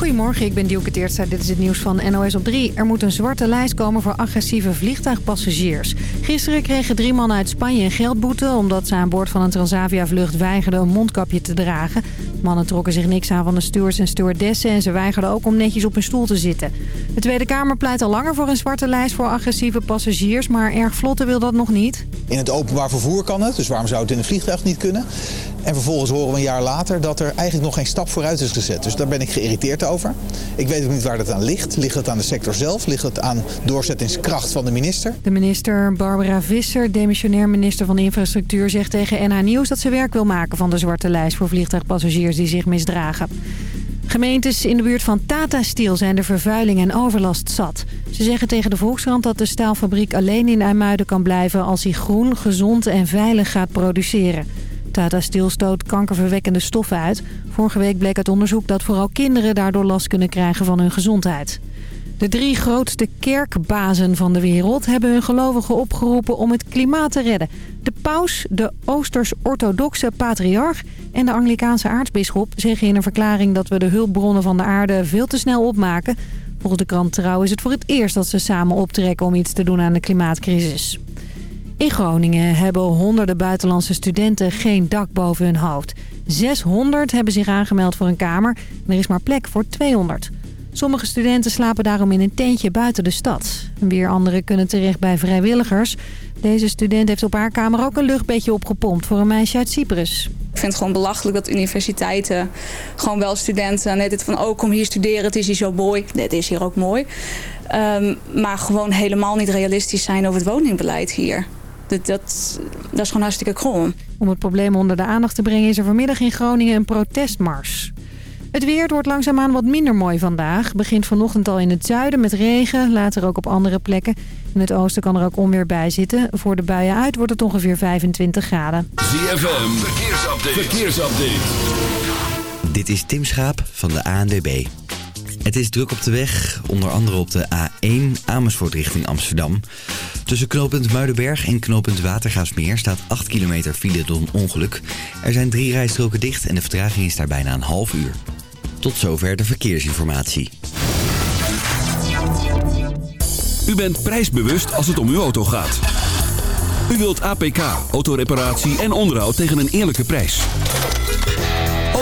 Goedemorgen, ik ben Dielke. Dit is het nieuws van NOS op 3. Er moet een zwarte lijst komen voor agressieve vliegtuigpassagiers. Gisteren kregen drie mannen uit Spanje een geldboete... omdat ze aan boord van een Transavia-vlucht weigerden een mondkapje te dragen. Mannen trokken zich niks aan van de stewards en stewardessen... en ze weigerden ook om netjes op hun stoel te zitten. De Tweede Kamer pleit al langer voor een zwarte lijst voor agressieve passagiers... maar erg vlotte wil dat nog niet. In het openbaar vervoer kan het, dus waarom zou het in een vliegtuig niet kunnen? En vervolgens horen we een jaar later dat er eigenlijk nog geen stap vooruit is gezet. Dus daar ben ik geïrriteerd over. Ik weet ook niet waar dat aan ligt. Ligt het aan de sector zelf? Ligt het aan doorzettingskracht van de minister? De minister Barbara Visser, demissionair minister van Infrastructuur... zegt tegen NH Nieuws dat ze werk wil maken van de zwarte lijst... voor vliegtuigpassagiers die zich misdragen. Gemeentes in de buurt van Tata Steel zijn de vervuiling en overlast zat. Ze zeggen tegen de Volkskrant dat de staalfabriek alleen in IJmuiden kan blijven... als hij groen, gezond en veilig gaat produceren. Tata Steel stoot kankerverwekkende stoffen uit. Vorige week bleek uit onderzoek dat vooral kinderen daardoor last kunnen krijgen van hun gezondheid. De drie grootste kerkbazen van de wereld hebben hun gelovigen opgeroepen om het klimaat te redden. De paus, de Oosters-orthodoxe patriarch en de Anglikaanse aartsbisschop zeggen in een verklaring dat we de hulpbronnen van de aarde veel te snel opmaken. Volgens de krant Trouw is het voor het eerst dat ze samen optrekken om iets te doen aan de klimaatcrisis. In Groningen hebben honderden buitenlandse studenten geen dak boven hun hoofd. 600 hebben zich aangemeld voor een kamer er is maar plek voor 200. Sommige studenten slapen daarom in een tentje buiten de stad. Weer anderen kunnen terecht bij vrijwilligers. Deze student heeft op haar kamer ook een luchtbedje opgepompt voor een meisje uit Cyprus. Ik vind het gewoon belachelijk dat universiteiten gewoon wel studenten net het van oh kom hier studeren, het is hier zo mooi. Het is hier ook mooi. Um, maar gewoon helemaal niet realistisch zijn over het woningbeleid hier. Dat, dat, dat is gewoon hartstikke krom. Om het probleem onder de aandacht te brengen is er vanmiddag in Groningen een protestmars. Het weer wordt langzaamaan wat minder mooi vandaag. Begint vanochtend al in het zuiden met regen, later ook op andere plekken. In het oosten kan er ook onweer bij zitten. Voor de buien uit wordt het ongeveer 25 graden. ZFM, verkeersupdate. verkeersupdate. Dit is Tim Schaap van de ANWB. Het is druk op de weg, onder andere op de A1 Amersfoort richting Amsterdam. Tussen knooppunt Muidenberg en knooppunt Watergaasmeer staat 8 kilometer file door een ongeluk. Er zijn drie rijstroken dicht en de vertraging is daar bijna een half uur. Tot zover de verkeersinformatie. U bent prijsbewust als het om uw auto gaat. U wilt APK, autoreparatie en onderhoud tegen een eerlijke prijs.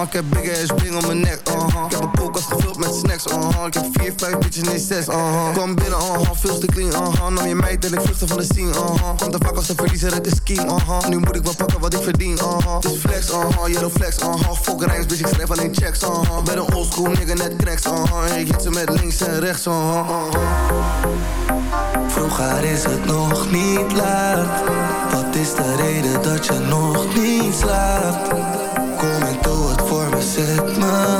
Uh-huh. Ik heb big ass bling om mijn nek, uh-huh. Ik heb een koelkast gevuld met snacks, uh-huh. Ik heb vier, vijf bitches, nee zes, uh-huh. Kom binnen, uh-huh, veel te clean, uh-huh. Nam je meid en ik vluchtte van de scene, uh-huh. Komt er vaak als een verliezer, het is king, uh-huh. Nu moet ik wel pakken wat ik verdien, uh-huh. Dit flex, uh-huh, yellow flex, uh-huh. Fuck rijms, bitch, ik schrijf alleen checks, uh-huh. Ben een oldschool nigga, net cracks, uh-huh. Ik hit ze met links en rechts, uh-huh, uh-huh. Vroeger is het nog niet laat. Wat is de reden dat je nog niet slaapt? Me,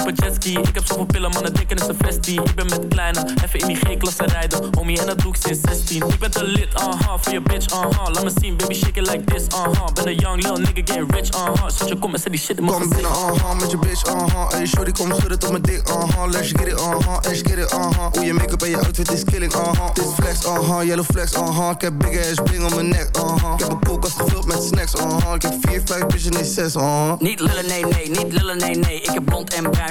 op een jetski. Ik heb zoveel pillen, mannen denken is een vestie. Ik ben met kleine, even in die G-klasse rijden. Homie, en dat doe ik sinds 16 Ik ben te lit, uh-huh, voor je bitch, uh-huh Laat me zien, baby, shake it like this, uh-huh Ben een young little nigga, getting rich, uh-huh Zet je kom en zet die shit in mijn Kom binnen, uh-huh, met je bitch, uh-huh Hey shorty, kom schudden tot mijn dik, uh-huh Let's get it, uh-huh, let's get it, uh-huh Hoe je make-up en je outfit is killing, uh-huh Dit flex, uh-huh, yellow flex, uh-huh Ik heb big ass bling om mijn nek, uh-huh Ik heb een koelkast gevuld met snacks, uh-huh Ik heb 4, 5 bitches, nee 6, uh-huh Niet lullen, nee, nee, niet lullen, nee, nee. Ik heb blond en bruin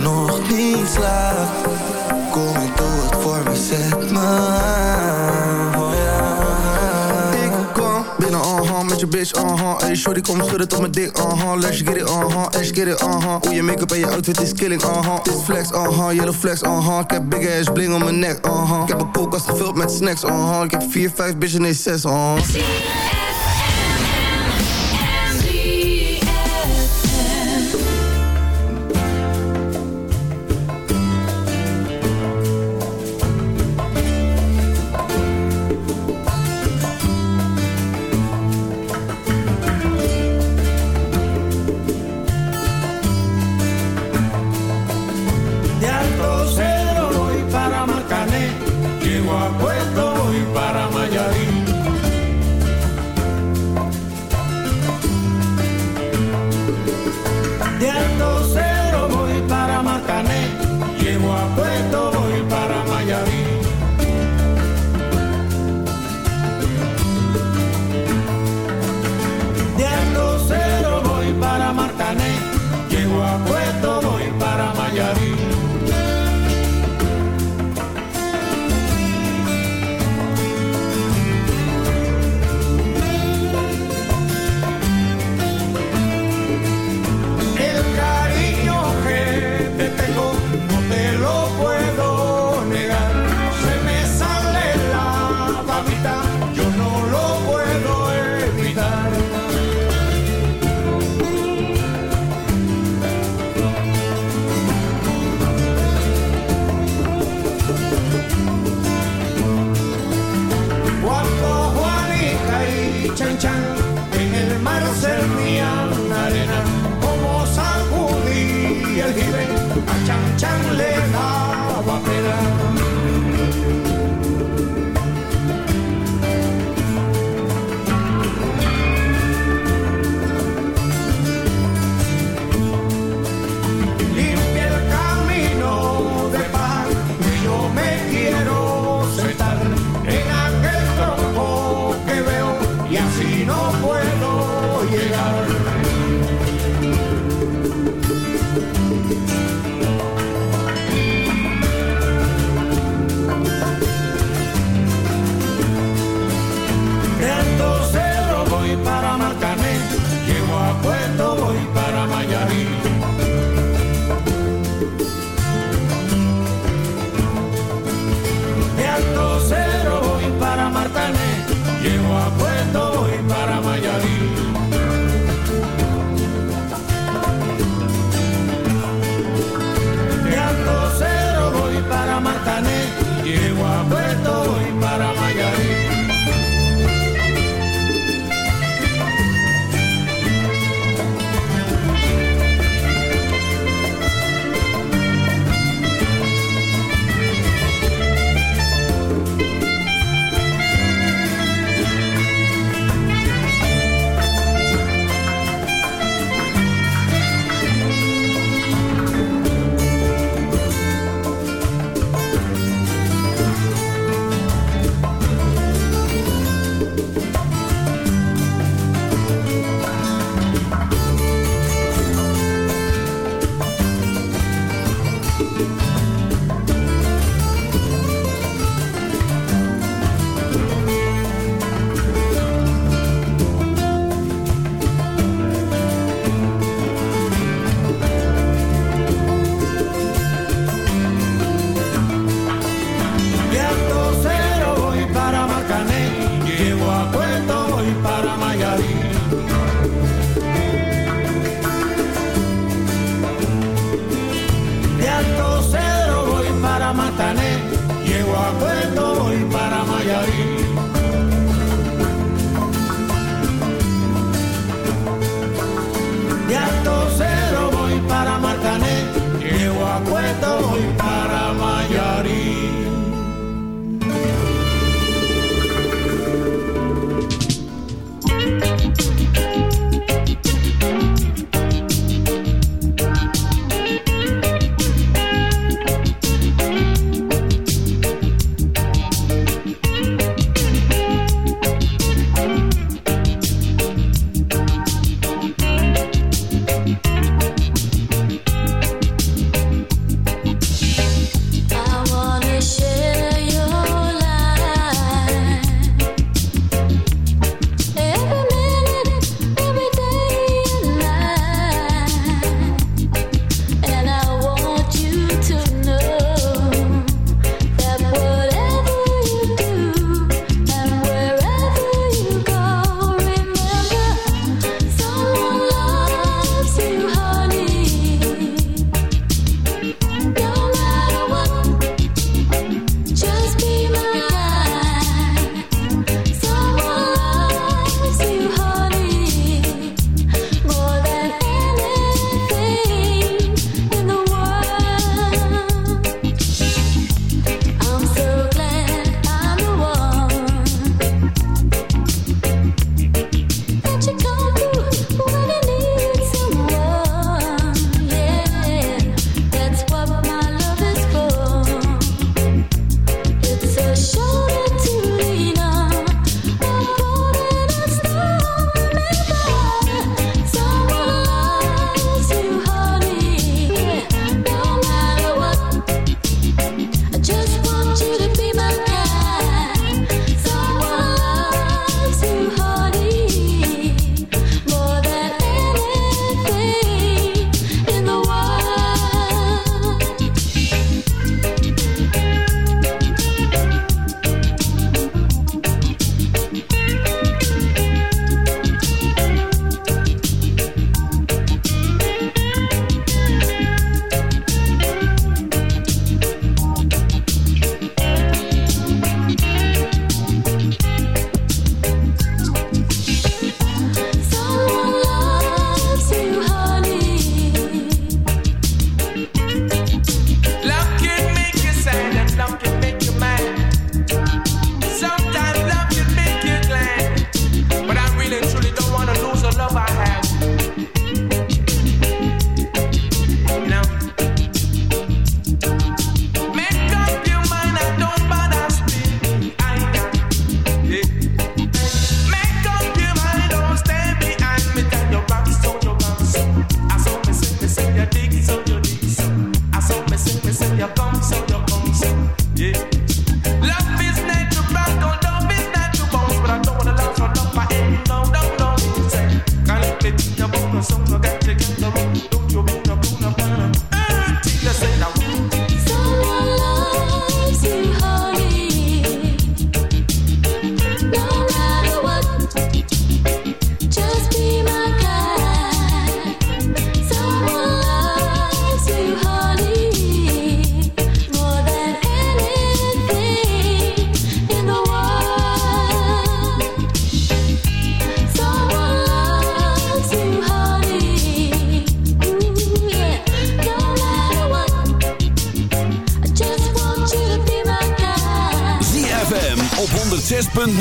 nog niet slaapt? Kom en doe het voor me, zet me oh, ja. Ik kom binnen, met je bitch, uh-huh Hey shorty, kom schudden tot mijn dik, uh-huh Let's get it, uh-huh, let's get it, uh-huh Hoe je make-up en je outfit is killing, uh-huh Dit flex, uh-huh, yellow flex, uh-huh Ik heb big ass bling om mijn nek, uh-huh Ik heb een koelkast gevuld met snacks, uh-huh Ik heb 4, 5 bitches, nee 6, uh-huh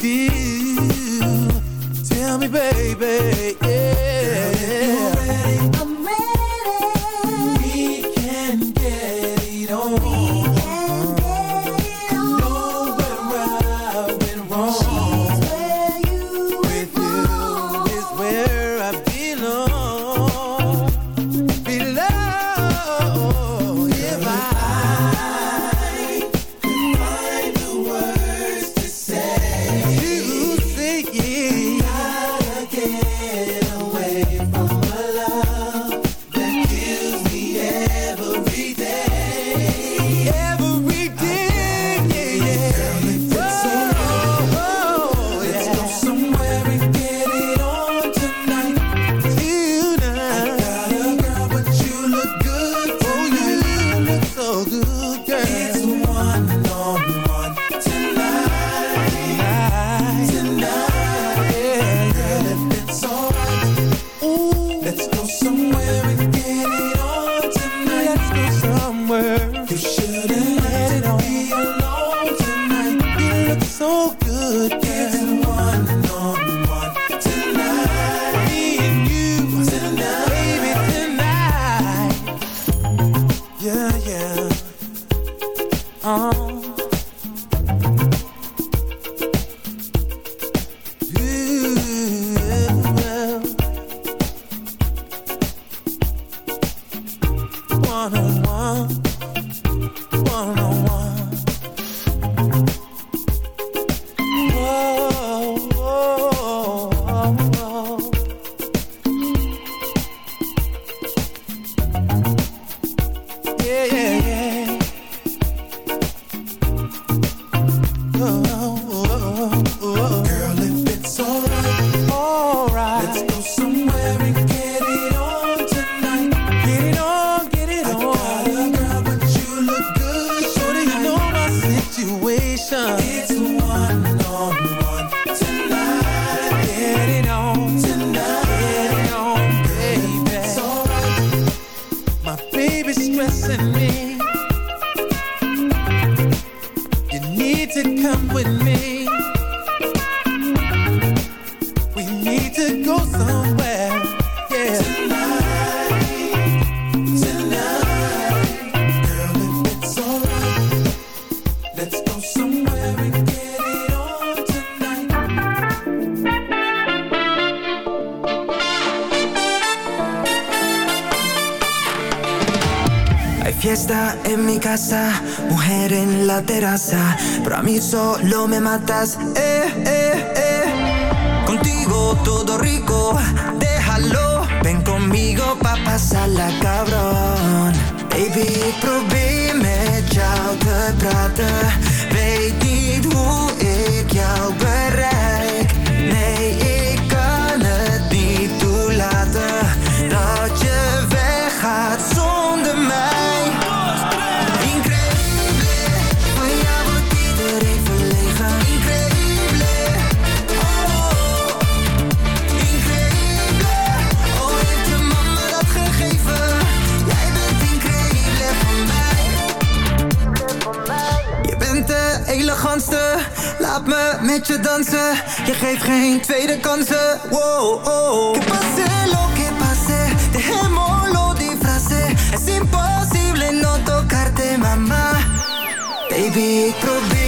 baby. solo me matas, eh, eh. te dansen. Je geeft geen tweede kansen. Wow, oh. Que pase lo que pase, dejémoslo die frase. Es imposible no tocarte, mama. Baby, ik probeer.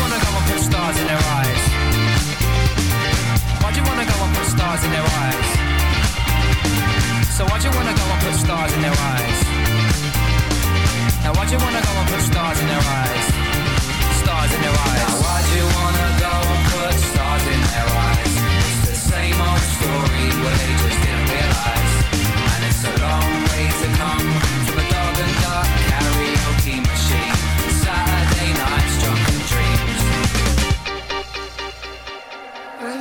wanna go and put stars in their eyes? Why'd you wanna go and put stars in their eyes? So why'd you wanna go and put stars in their eyes? Now why'd you wanna go and put stars in their eyes? Stars in their eyes. Why'd you wanna go and put stars in their eyes? It's the same old story where they just didn't realise.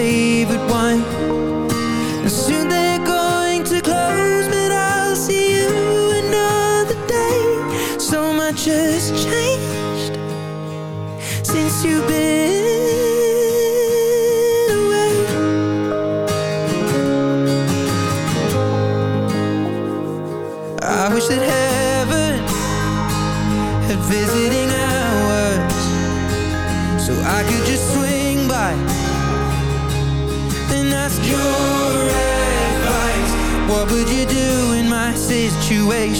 baby situation.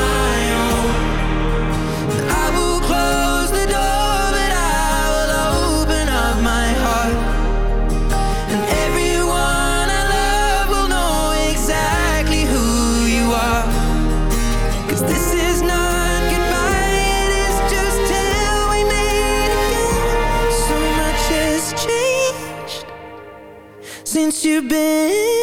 since you've been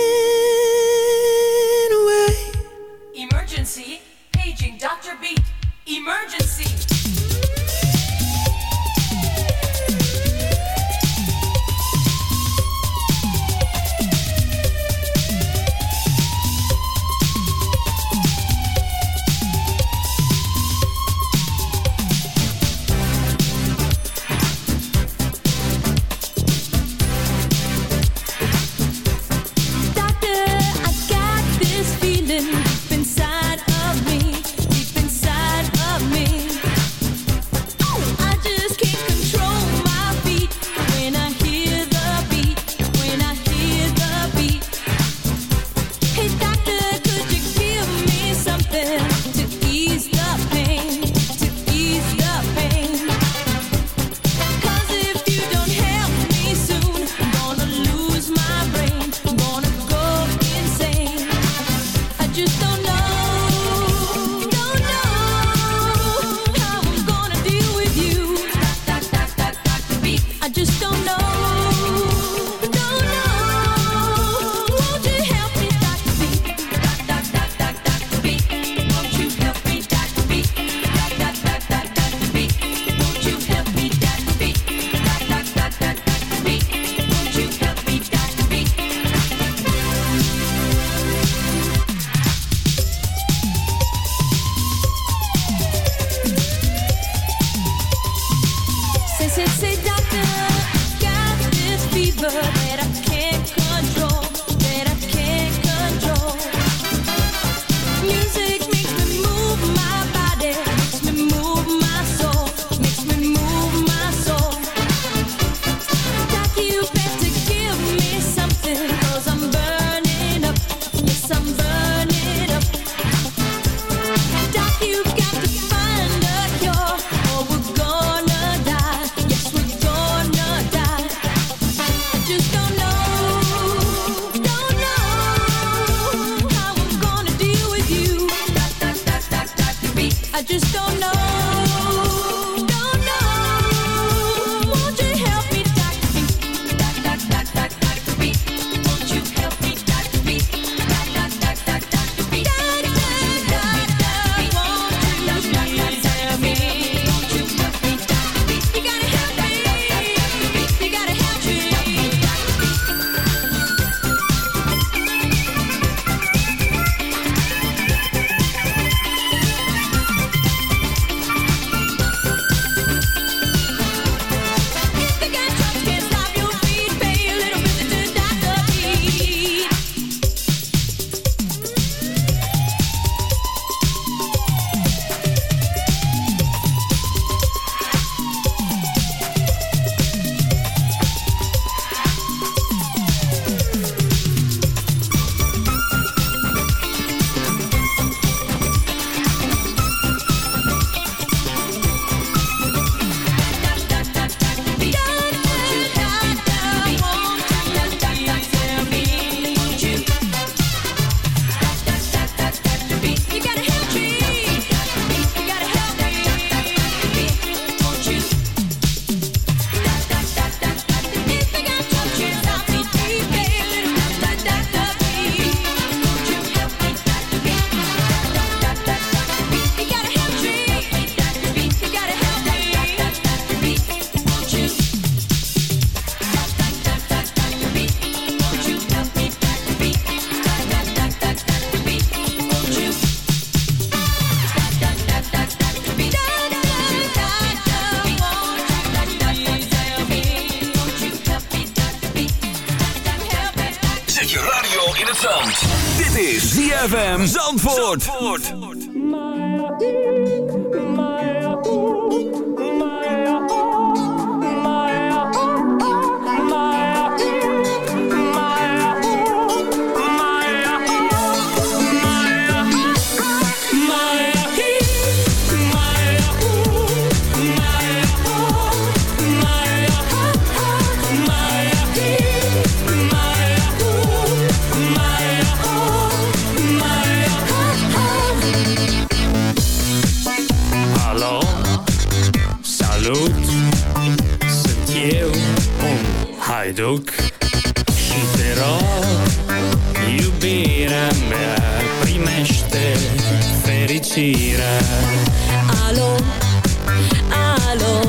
Zandvoort. Sunt eu un haiduc Și te rog, iubirea mea Primește fericirea. Alo, alo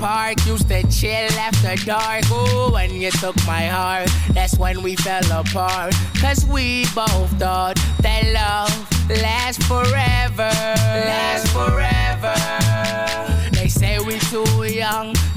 park, used to chill after dark. Ooh, when you took my heart, that's when we fell apart. Cause we both thought that love lasts forever. Lasts forever. They say we too young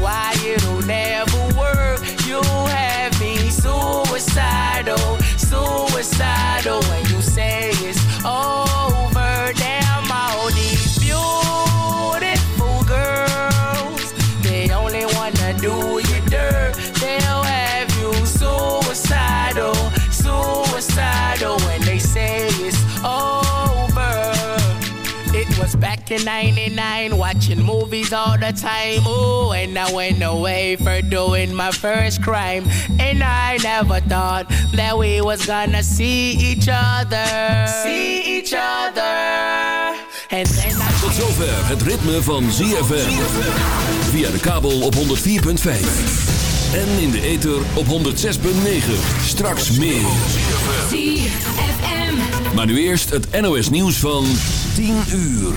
why you don't was back in 99, watching movies all the time. Oh, and I went away for doing my first crime. And I never thought that we was gonna see each other. See each other. And then I Tot zover het ritme van ZFM. Via de kabel op 104.5. En in de ether op 106.9. Straks meer. ZFM. Maar nu eerst het NOS nieuws van 10 uur.